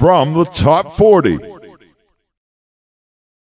from the top 40.